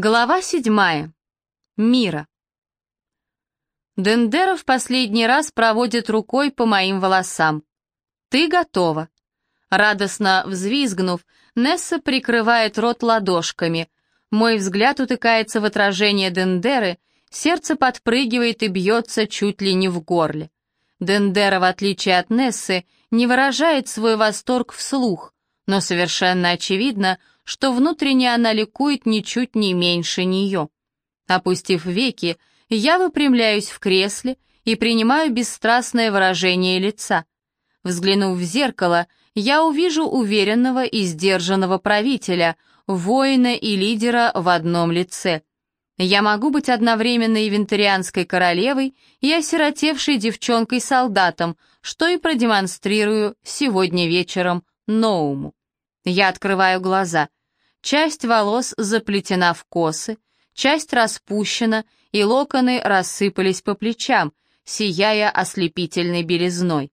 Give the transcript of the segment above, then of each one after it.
Глава седьмая. Мира. Дендера в последний раз проводит рукой по моим волосам. «Ты готова». Радостно взвизгнув, Несса прикрывает рот ладошками. Мой взгляд утыкается в отражение Дендеры, сердце подпрыгивает и бьется чуть ли не в горле. Дендера, в отличие от Нессы, не выражает свой восторг вслух, но совершенно очевидно, что внутренне она ликует ничуть не меньше нее. Опустив веки, я выпрямляюсь в кресле и принимаю бесстрастное выражение лица. Взглянув в зеркало, я увижу уверенного и сдержанного правителя, воина и лидера в одном лице. Я могу быть одновременно и вентарианской королевой, и осиротевшей девчонкой-солдатом, что и продемонстрирую сегодня вечером Ноуму. Я открываю глаза. Часть волос заплетена в косы, часть распущена, и локоны рассыпались по плечам, сияя ослепительной белизной.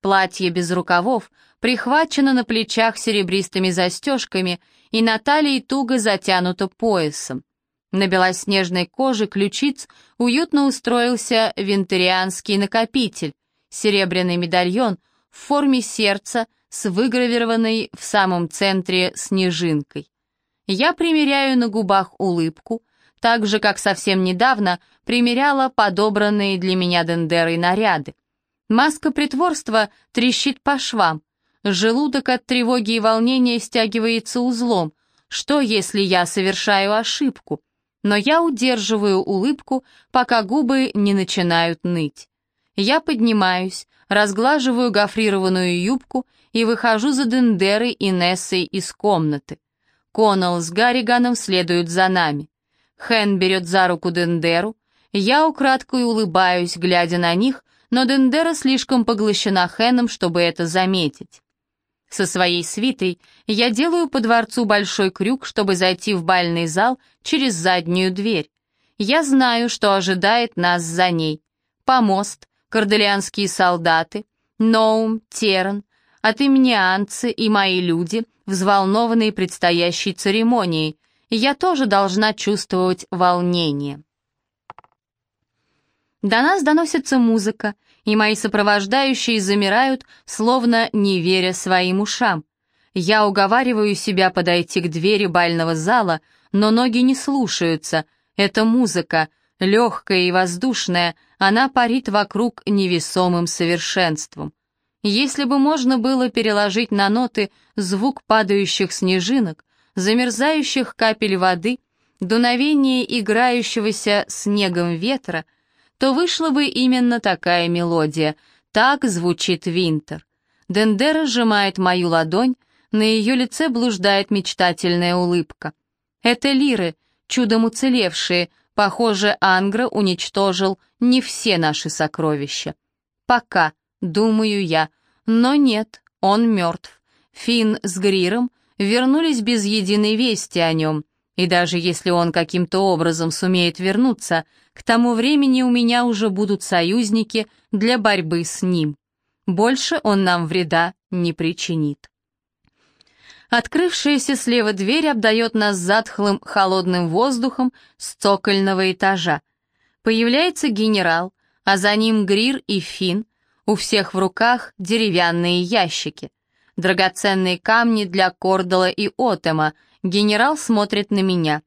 Платье без рукавов прихвачено на плечах серебристыми застежками и на талии туго затянуто поясом. На белоснежной коже ключиц уютно устроился вентарианский накопитель, серебряный медальон в форме сердца с выгравированной в самом центре снежинкой. Я примеряю на губах улыбку, так же, как совсем недавно примеряла подобранные для меня Дендерой наряды. Маска притворства трещит по швам. Желудок от тревоги и волнения стягивается узлом. Что, если я совершаю ошибку? Но я удерживаю улыбку, пока губы не начинают ныть. Я поднимаюсь, разглаживаю гофрированную юбку и выхожу за Дендерой и Нессой из комнаты. Коннелл с Гарриганом следуют за нами. Хэн берет за руку Дендеру. Я украдкой улыбаюсь, глядя на них, но Дендера слишком поглощена Хэном, чтобы это заметить. Со своей свитой я делаю по дворцу большой крюк, чтобы зайти в бальный зал через заднюю дверь. Я знаю, что ожидает нас за ней. Помост, корделианские солдаты, Ноум, Теран, от имени Анцы и мои люди — взволнованные предстоящей церемонией. Я тоже должна чувствовать волнение. До нас доносится музыка, и мои сопровождающие замирают, словно не веря своим ушам. Я уговариваю себя подойти к двери бального зала, но ноги не слушаются. Это музыка, легкая и воздушная, она парит вокруг невесомым совершенством. Если бы можно было переложить на ноты звук падающих снежинок, замерзающих капель воды, дуновение играющегося снегом ветра, то вышла бы именно такая мелодия. Так звучит Винтер. Дендера сжимает мою ладонь, на ее лице блуждает мечтательная улыбка. Это лиры, чудом уцелевшие, похоже, Ангра уничтожил не все наши сокровища. Пока. Думаю я. Но нет, он мертв. Финн с Гриром вернулись без единой вести о нем. И даже если он каким-то образом сумеет вернуться, к тому времени у меня уже будут союзники для борьбы с ним. Больше он нам вреда не причинит. Открывшаяся слева дверь обдает нас затхлым холодным воздухом с цокольного этажа. Появляется генерал, а за ним Грир и Финн, у всех в руках деревянные ящики. Драгоценные камни для Кордала и Отема. Генерал смотрит на меня.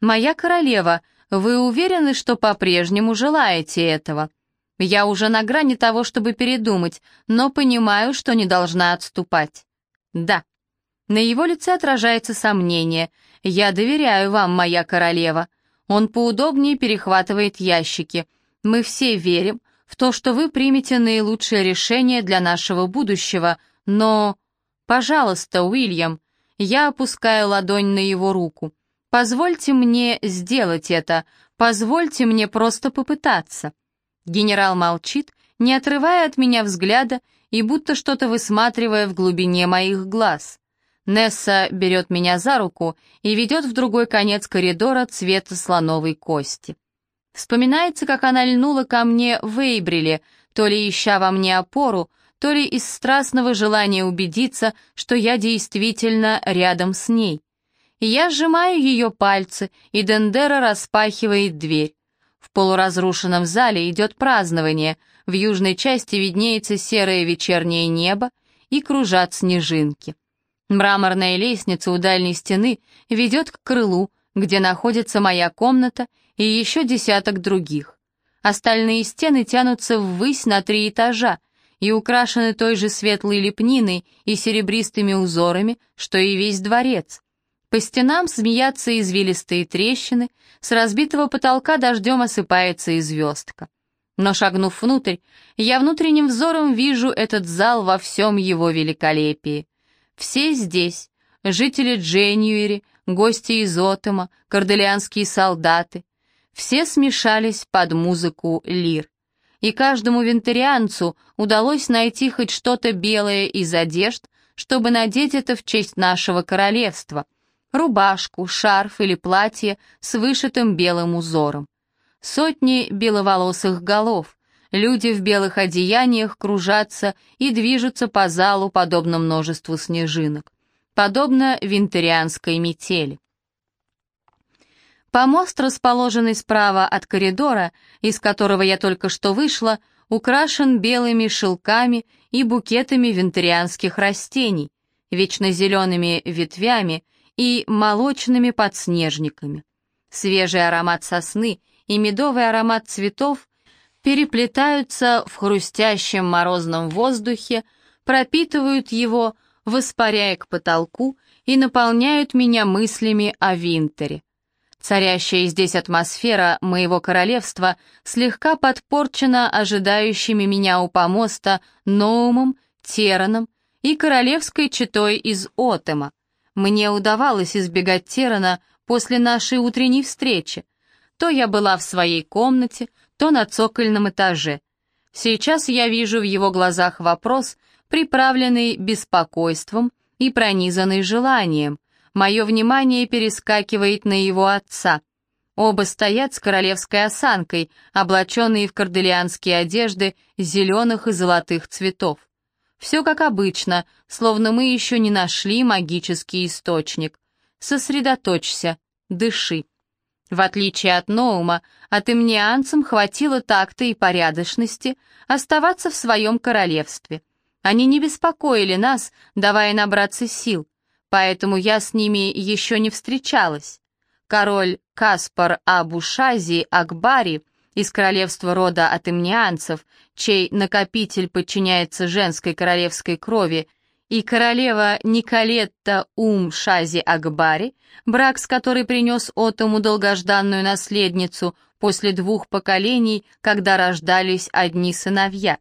«Моя королева, вы уверены, что по-прежнему желаете этого?» Я уже на грани того, чтобы передумать, но понимаю, что не должна отступать. Да. На его лице отражается сомнение. Я доверяю вам, моя королева. Он поудобнее перехватывает ящики. Мы все верим, в то, что вы примете наилучшее решение для нашего будущего, но... Пожалуйста, Уильям, я опускаю ладонь на его руку. Позвольте мне сделать это, позвольте мне просто попытаться. Генерал молчит, не отрывая от меня взгляда и будто что-то высматривая в глубине моих глаз. Несса берет меня за руку и ведет в другой конец коридора цвета слоновой кости. Вспоминается, как она льнула ко мне в Эйбриле, то ли ища во мне опору, то ли из страстного желания убедиться, что я действительно рядом с ней. Я сжимаю ее пальцы, и Дендера распахивает дверь. В полуразрушенном зале идет празднование, в южной части виднеется серое вечернее небо и кружат снежинки. Мраморная лестница у дальней стены ведет к крылу, где находится моя комната и еще десяток других. Остальные стены тянутся ввысь на три этажа и украшены той же светлой лепниной и серебристыми узорами, что и весь дворец. По стенам змеятся извилистые трещины, с разбитого потолка дождем осыпается и звездка. Но шагнув внутрь, я внутренним взором вижу этот зал во всем его великолепии. Все здесь, жители Дженюэри, гости из Отома, корделианские солдаты, все смешались под музыку лир. И каждому вентарианцу удалось найти хоть что-то белое из одежд, чтобы надеть это в честь нашего королевства — рубашку, шарф или платье с вышитым белым узором. Сотни беловолосых голов, люди в белых одеяниях кружатся и движутся по залу, подобно множеству снежинок, подобно винтерианской метели. Помост, расположенный справа от коридора, из которого я только что вышла, украшен белыми шелками и букетами винтерианских растений, вечно зелеными ветвями и молочными подснежниками. Свежий аромат сосны и медовый аромат цветов переплетаются в хрустящем морозном воздухе, пропитывают его, воспаряя к потолку и наполняют меня мыслями о Винтере. Царящая здесь атмосфера моего королевства слегка подпорчена ожидающими меня у помоста Ноумом, Тераном и королевской четой из Отема, мне удавалось избегать Терана после нашей утренней встречи. То я была в своей комнате, то на цокольном этаже. Сейчас я вижу в его глазах вопрос, приправленный беспокойством и пронизанный желанием. Мое внимание перескакивает на его отца. Оба стоят с королевской осанкой, облаченные в корделианские одежды зеленых и золотых цветов. Все как обычно, словно мы еще не нашли магический источник. Сосредоточься, дыши. В отличие от Ноума, от имнианцам хватило такта и порядочности оставаться в своем королевстве. Они не беспокоили нас, давая набраться сил, поэтому я с ними еще не встречалась. Король Каспар Абушази Акбари — из королевства рода атымнианцев, чей накопитель подчиняется женской королевской крови, и королева Николетта Ум Шази Акбари, брак с которой принес Отому долгожданную наследницу после двух поколений, когда рождались одни сыновья.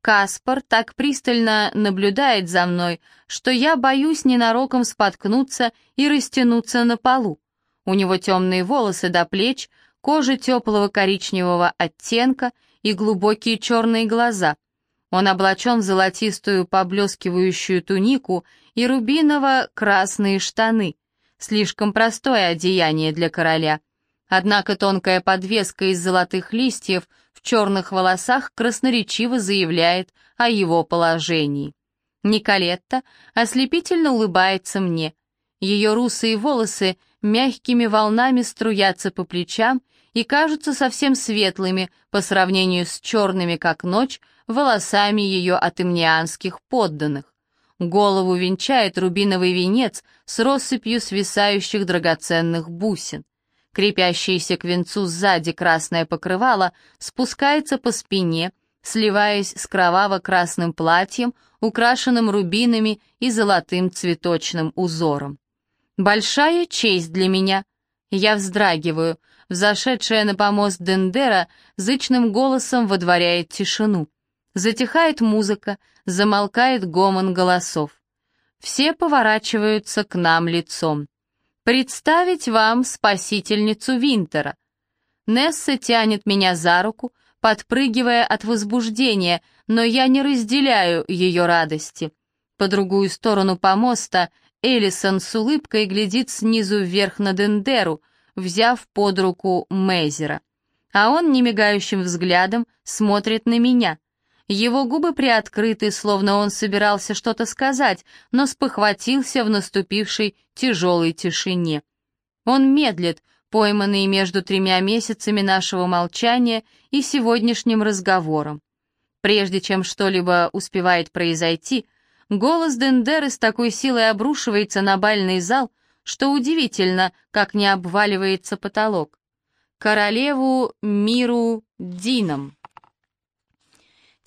Каспар так пристально наблюдает за мной, что я боюсь ненароком споткнуться и растянуться на полу. У него темные волосы до плеч, кожа теплого коричневого оттенка и глубокие черные глаза. Он облачен в золотистую поблескивающую тунику и рубиново-красные штаны. Слишком простое одеяние для короля. Однако тонкая подвеска из золотых листьев в черных волосах красноречиво заявляет о его положении. Николетта ослепительно улыбается мне. Ее русые волосы мягкими волнами струятся по плечам и кажутся совсем светлыми по сравнению с черными, как ночь, волосами ее атымнианских подданных. Голову венчает рубиновый венец с россыпью свисающих драгоценных бусин. Крепящееся к венцу сзади красное покрывало спускается по спине, сливаясь с кроваво-красным платьем, украшенным рубинами и золотым цветочным узором. Большая честь для меня. Я вздрагиваю. Взошедшая на помост Дендера зычным голосом водворяет тишину. Затихает музыка, замолкает гомон голосов. Все поворачиваются к нам лицом. «Представить вам спасительницу Винтера». Несса тянет меня за руку, подпрыгивая от возбуждения, но я не разделяю ее радости. По другую сторону помоста Элисон с улыбкой глядит снизу вверх на Дендеру, взяв под руку Мейзера. А он немигающим взглядом смотрит на меня. Его губы приоткрыты, словно он собирался что-то сказать, но спохватился в наступившей тяжелой тишине. Он медлит, пойманный между тремя месяцами нашего молчания и сегодняшним разговором. Прежде чем что-либо успевает произойти, голос Дендеры с такой силой обрушивается на бальный зал, что удивительно, как не обваливается потолок. Королеву Миру Дином.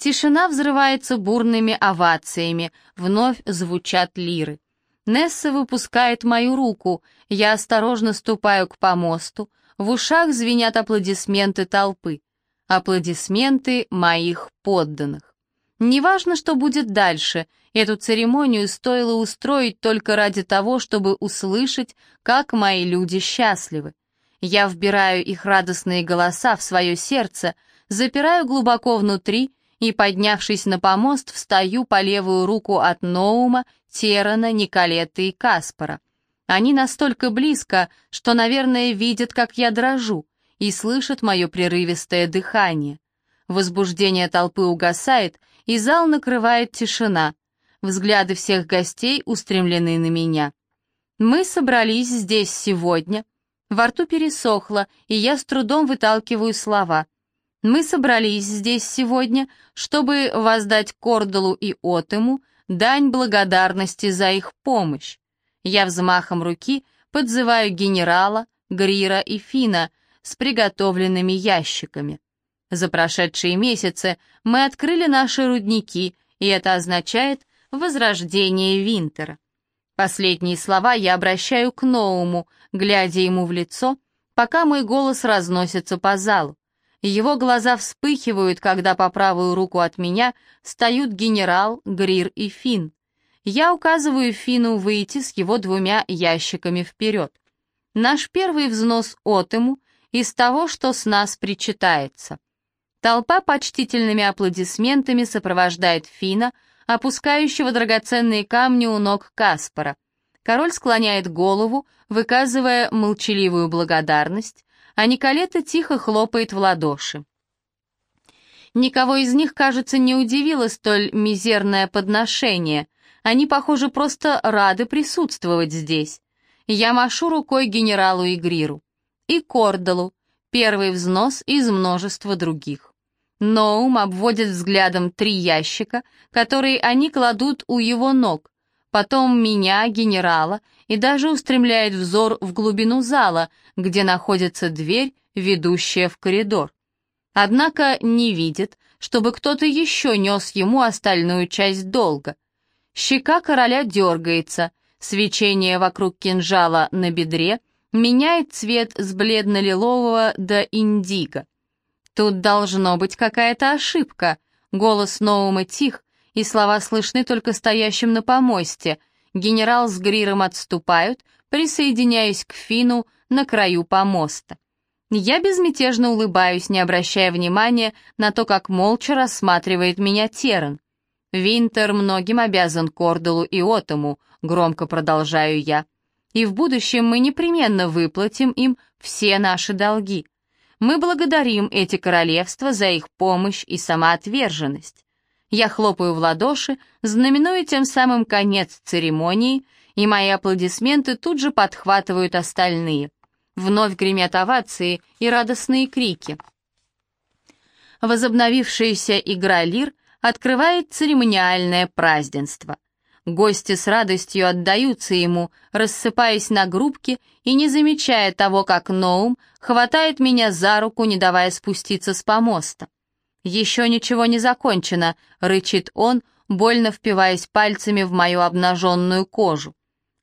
Тишина взрывается бурными овациями, вновь звучат лиры. Несса выпускает мою руку, я осторожно ступаю к помосту, в ушах звенят аплодисменты толпы. Аплодисменты моих подданных. Неважно, что будет дальше, эту церемонию стоило устроить только ради того, чтобы услышать, как мои люди счастливы. Я вбираю их радостные голоса в свое сердце, запираю глубоко внутри и, поднявшись на помост, встаю по левую руку от Ноума, Терана, Николетты и Каспара. Они настолько близко, что, наверное, видят, как я дрожу, и слышат мое прерывистое дыхание. Возбуждение толпы угасает, и зал накрывает тишина. Взгляды всех гостей устремлены на меня. Мы собрались здесь сегодня. Во рту пересохло, и я с трудом выталкиваю слова. Мы собрались здесь сегодня, чтобы воздать Кордалу и Отему дань благодарности за их помощь. Я взмахом руки подзываю генерала, Грира и Фина с приготовленными ящиками. За прошедшие месяцы мы открыли наши рудники, и это означает возрождение Винтера. Последние слова я обращаю к Ноуму, глядя ему в лицо, пока мой голос разносится по залу. Его глаза вспыхивают, когда по правую руку от меня встают генерал, Грир и Фин. Я указываю Фину выйти с его двумя ящиками вперед. Наш первый взнос от ему из того, что с нас причитается. Толпа почтительными аплодисментами сопровождает Фина, опускающего драгоценные камни у ног Каспара. Король склоняет голову, выказывая молчаливую благодарность, а Николета тихо хлопает в ладоши. Никого из них, кажется, не удивило столь мизерное подношение. Они, похоже, просто рады присутствовать здесь. Я машу рукой генералу Игриру. И Кордалу, первый взнос из множества других. Ноум обводит взглядом три ящика, которые они кладут у его ног, потом меня, генерала, и даже устремляет взор в глубину зала, где находится дверь, ведущая в коридор. Однако не видит, чтобы кто-то еще нес ему остальную часть долга. Щека короля дергается, свечение вокруг кинжала на бедре меняет цвет с бледно-лилового до индиго. Тут должно быть какая-то ошибка. Голос Ноума тих, и слова слышны только стоящим на помосте. Генерал с Гриром отступают, присоединяясь к Фину на краю помоста. Я безмятежно улыбаюсь, не обращая внимания на то, как молча рассматривает меня Теран. «Винтер многим обязан Кордалу и Отому», — громко продолжаю я. «И в будущем мы непременно выплатим им все наши долги. Мы благодарим эти королевства за их помощь и самоотверженность. Я хлопаю в ладоши, знаменуя тем самым конец церемонии, и мои аплодисменты тут же подхватывают остальные. Вновь гремят овации и радостные крики. Возобновившаяся игра лир открывает церемониальное празднество. Гости с радостью отдаются ему, рассыпаясь на группки и не замечая того, как Ноум хватает меня за руку, не давая спуститься с помоста. «Еще ничего не закончено», — рычит он, больно впиваясь пальцами в мою обнаженную кожу.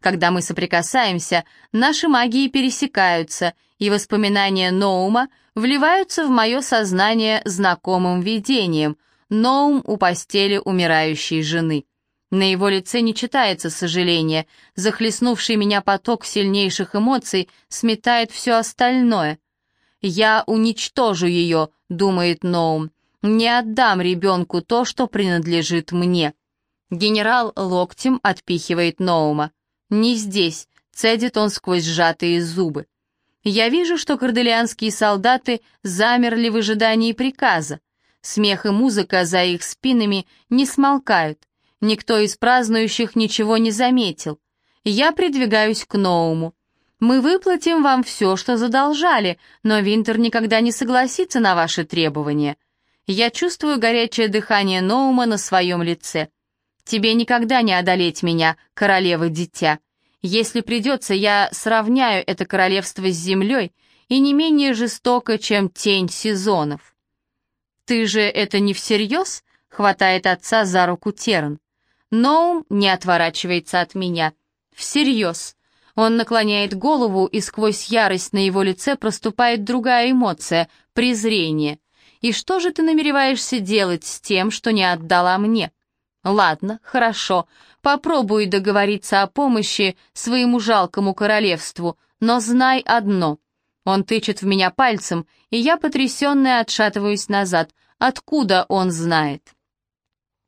Когда мы соприкасаемся, наши магии пересекаются, и воспоминания Ноума вливаются в мое сознание знакомым видением. Ноум у постели умирающей жены. На его лице не читается сожаление, захлестнувший меня поток сильнейших эмоций сметает все остальное. «Я уничтожу ее», — думает Ноум, не отдам ребенку то, что принадлежит мне. Генерал локтем отпихивает Ноума. Не здесь, цедит он сквозь сжатые зубы. Я вижу, что корделианские солдаты замерли в ожидании приказа. Смех и музыка за их спинами не смолкают. Никто из празднующих ничего не заметил. Я придвигаюсь к Ноуму. Мы выплатим вам все, что задолжали, но Винтер никогда не согласится на ваши требования. Я чувствую горячее дыхание Ноума на своем лице. Тебе никогда не одолеть меня, королева-дитя. Если придется, я сравняю это королевство с землей и не менее жестоко, чем тень сезонов. Ты же это не всерьез? Хватает отца за руку Терн. Ноум не отворачивается от меня. Всерьез. Он наклоняет голову, и сквозь ярость на его лице проступает другая эмоция — презрение. «И что же ты намереваешься делать с тем, что не отдала мне?» «Ладно, хорошо, попробуй договориться о помощи своему жалкому королевству, но знай одно». Он тычет в меня пальцем, и я, потрясенная, отшатываюсь назад. Откуда он знает?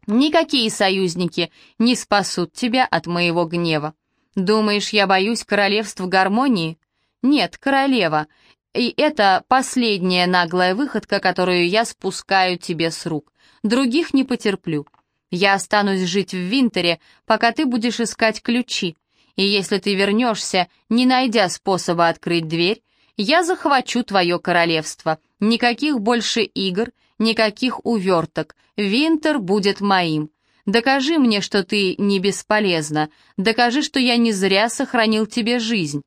Никакие союзники не спасут тебя от моего гнева. Думаешь, я боюсь королевств гармонии? Нет, королева. И это последняя наглая выходка, которую я спускаю тебе с рук. Других не потерплю. Я останусь жить в Винтере, пока ты будешь искать ключи. И если ты вернешься, не найдя способа открыть дверь, я захвачу твое королевство. Никаких больше игр, никаких уверток. Винтер будет моим. Докажи мне, что ты не бесполезна. Докажи, что я не зря сохранил тебе жизнь.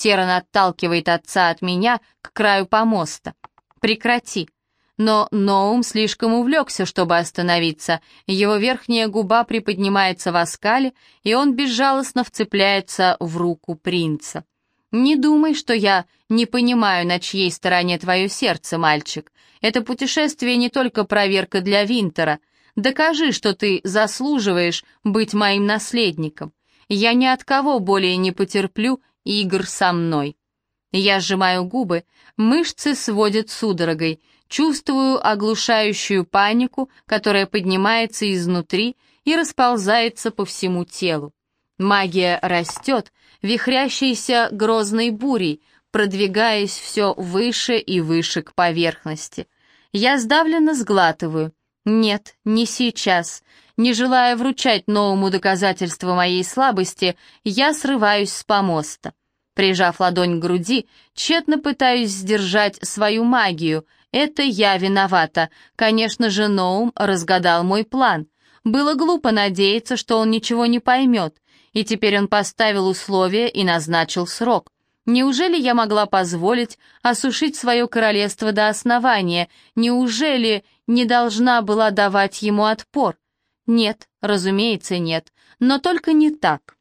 Теран отталкивает отца от меня к краю помоста. Прекрати. Но Ноум слишком увлекся, чтобы остановиться. Его верхняя губа приподнимается в оскале, и он безжалостно вцепляется в руку принца. «Не думай, что я не понимаю, на чьей стороне твое сердце, мальчик. Это путешествие не только проверка для Винтера — Докажи, что ты заслуживаешь быть моим наследником. Я ни от кого более не потерплю игр со мной. Я сжимаю губы, мышцы сводят судорогой, чувствую оглушающую панику, которая поднимается изнутри и расползается по всему телу. Магия растет, вихрящейся грозной бурей, продвигаясь все выше и выше к поверхности. Я сдавленно сглатываю, нет, не сейчас. Не желая вручать новому доказательство моей слабости, я срываюсь с помоста. Прижав ладонь к груди, тщетно пытаюсь сдержать свою магию. Это я виновата. Конечно же, Ноум разгадал мой план. Было глупо надеяться, что он ничего не поймет, и теперь он поставил условия и назначил срок. Неужели я могла позволить осушить свое королевство до основания? Неужели не должна была давать ему отпор? Нет, разумеется, нет, но только не так.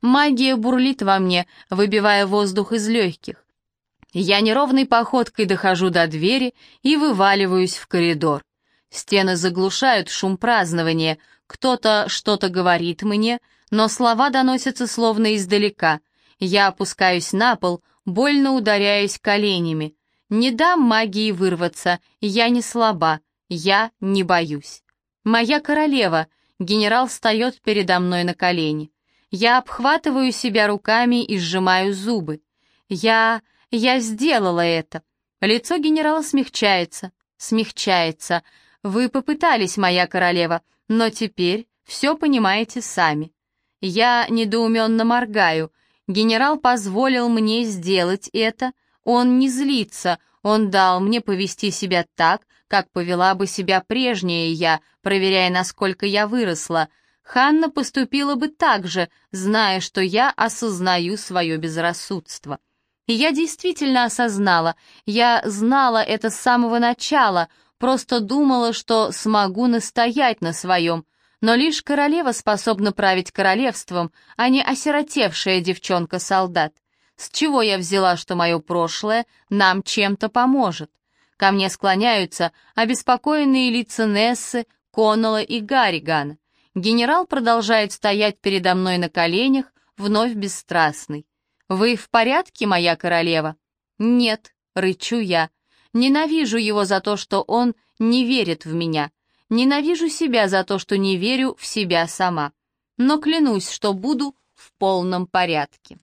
Магия бурлит во мне, выбивая воздух из легких. Я неровной походкой дохожу до двери и вываливаюсь в коридор. Стены заглушают шум празднования, кто-то что-то говорит мне, но слова доносятся словно издалека — я опускаюсь на пол, больно ударяюсь коленями. Не дам магии вырваться, я не слаба, я не боюсь. Моя королева, генерал встает передо мной на колени. Я обхватываю себя руками и сжимаю зубы. Я... я сделала это. Лицо генерала смягчается, смягчается. Вы попытались, моя королева, но теперь все понимаете сами. Я недоуменно моргаю — Генерал позволил мне сделать это. Он не злится, он дал мне повести себя так, как повела бы себя прежняя я, проверяя, насколько я выросла. Ханна поступила бы так же, зная, что я осознаю свое безрассудство. И я действительно осознала, я знала это с самого начала, просто думала, что смогу настоять на своем, но лишь королева способна править королевством, а не осиротевшая девчонка-солдат. С чего я взяла, что мое прошлое нам чем-то поможет? Ко мне склоняются обеспокоенные лица Нессы, Коннелла и Гарригана. Генерал продолжает стоять передо мной на коленях, вновь бесстрастный. «Вы в порядке, моя королева?» «Нет», — рычу я. Ненавижу его за то, что он не верит в меня. Ненавижу себя за то, что не верю в себя сама. Но клянусь, что буду в полном порядке.